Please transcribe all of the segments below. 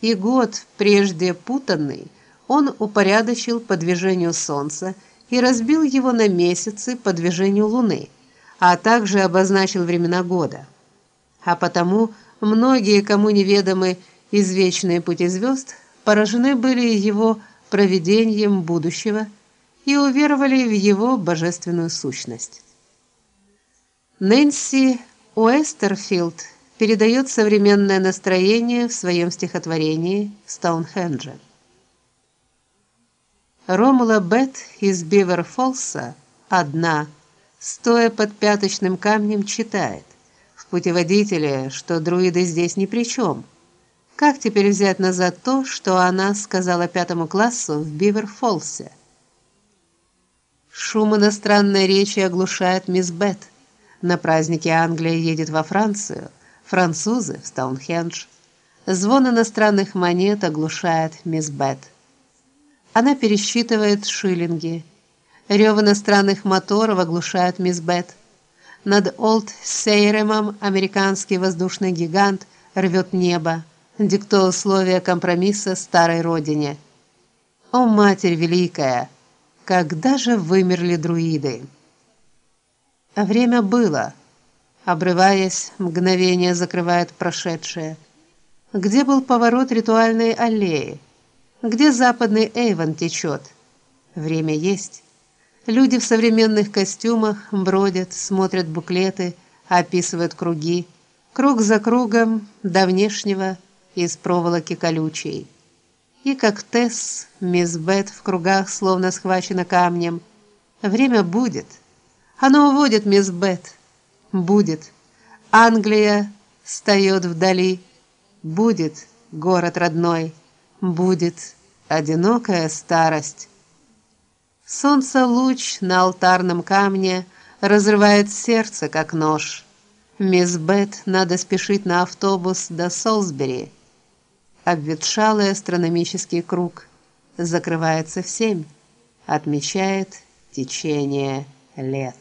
и год прежде путанный он упорядочил по движению солнца и разбил его на месяцы по движению луны, а также обозначил времена года. А потому многие, кому неведомы извечные пути звезд, поражены были его провидением будущего и уверовали в его божественную сущность. Нэнси Уэстерфилд передает современное настроение в своем стихотворении Стоунхендже. Ромула Бет из Бивер-Фолса одна, стоя под пяточным камнем, читает в путеводителе, что друиды здесь ни при чем. Как теперь взять назад то, что она сказала пятому классу в Бивер-Фолсе? Шум иностранной речи оглушает мисс Бет. На празднике Англия едет во Францию, французы в Стоунхендж. Звон иностранных монет оглушает мисс Бет. Она пересчитывает шиллинги. Рев иностранных моторов оглушает мисс Бет. Над Олд Сейремом американский воздушный гигант рвет небо, диктуя условия компромисса старой родине. О Матерь великая, когда же вымерли друиды? А время было, обрываясь, мгновение закрывает прошедшее. Где был поворот ритуальной аллеи? Где западный Эйвон течет? Время есть. Люди в современных костюмах бродят, смотрят буклеты, описывают круги, круг за кругом до внешнего из проволоки колючей. И как Тесс, мисс Бет в кругах словно схвачена камнем. Время будет. Оно уводит мисс Бет. Будет. Англия встает вдали. Будет город родной будет одинокая старость. Солнце луч на алтарном камне разрывает сердце как нож. Мисс Бет надо спешить на автобус до Солсбери. Обветшалый астрономический круг закрывается в семь, отмечает течение лет.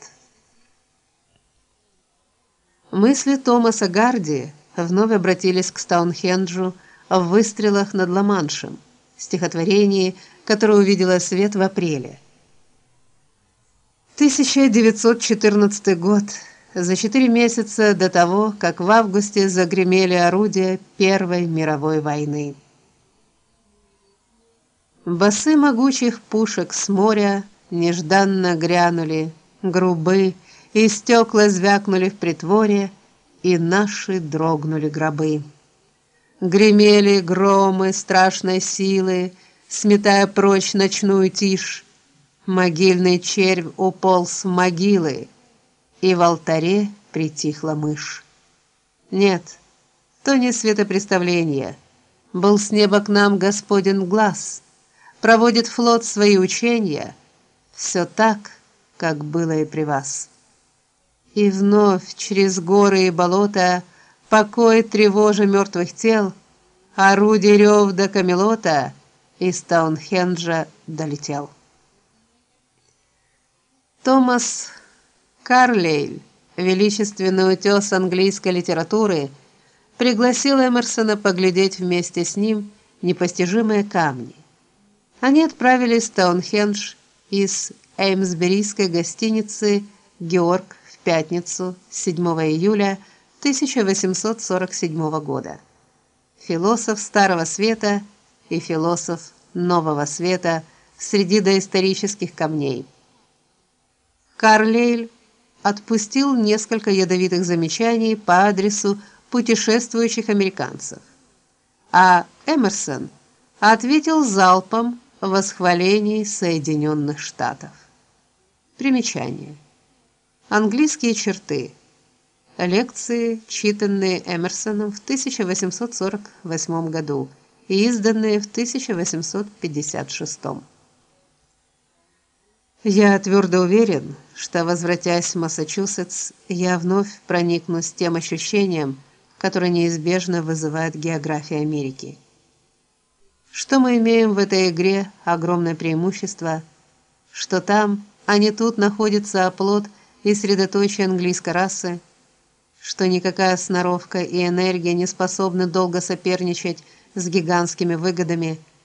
Мысли Томаса Гарди вновь обратились к Стоунхенджу в выстрелах над Ла-Маншем, стихотворении, которое увидело свет в апреле. 1914 год, за четыре месяца до того, как в августе загремели орудия Первой мировой войны. Басы могучих пушек с моря нежданно грянули, грубы, и стекла звякнули в притворе, и наши дрогнули гробы. Гремели громы страшной силы, сметая прочь ночную тишь. Могильный червь уполз в могилы, и в алтаре притихла мышь. Нет, то не светопреставление. Был с неба к нам Господен глаз, проводит флот свои учения. Все так, как было и при вас. И вновь через горы и болота покой тревожа мертвых тел, орудие рев до Камелота из Таунхенджа долетел. Томас Карлейль, величественный утес английской литературы, пригласил Эмерсона поглядеть вместе с ним непостижимые камни. Они отправились в Таунхендж из Эймсберийской гостиницы Георг пятницу, 7 июля 1847 года. Философ Старого Света и философ Нового Света среди доисторических камней. Карлейль отпустил несколько ядовитых замечаний по адресу путешествующих американцев, а Эмерсон ответил залпом восхвалений Соединенных Штатов. Примечание. Английские черты – Лекции, читанные Эмерсоном в 1848 году и изданные в 1856. Я твердо уверен, что возвратясь в Массачусетс, я вновь проникнусь тем ощущением, которое неизбежно вызывает география Америки. Что мы имеем в этой игре огромное преимущество, что там, а не тут находится оплот и средоточие английской расы, что никакая сноровка и энергия не способны долго соперничать с гигантскими выгодами